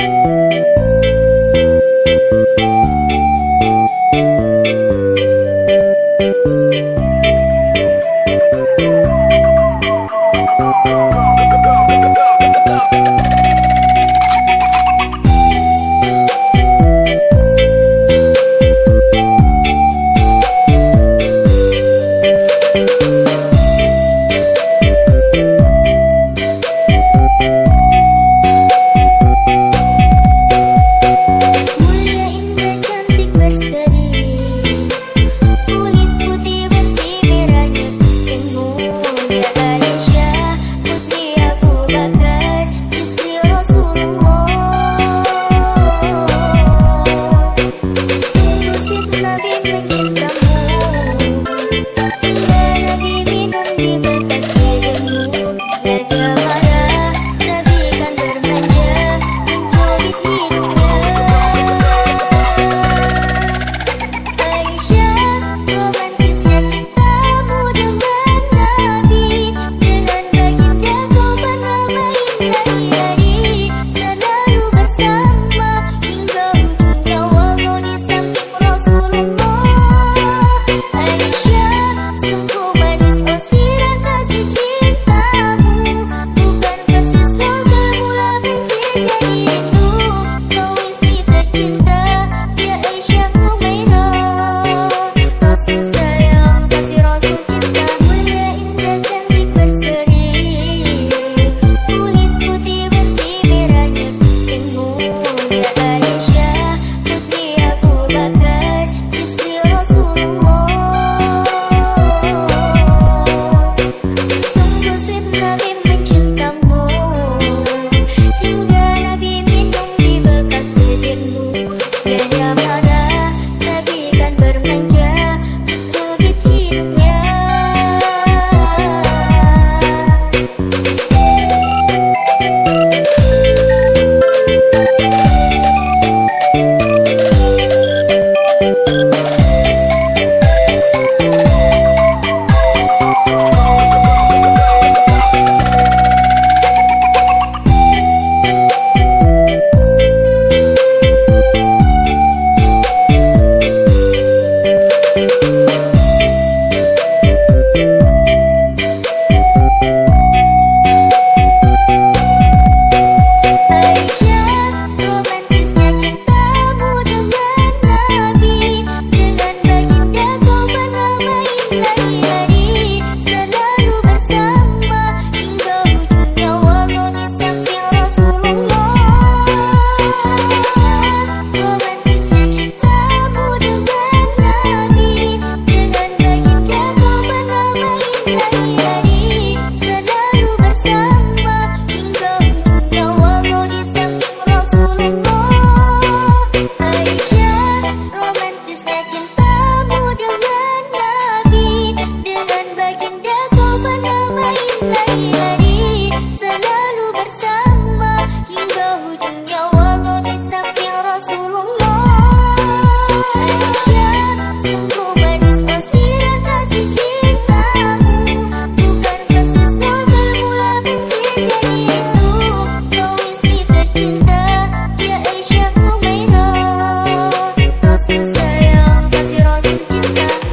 Go, go, go, go, go.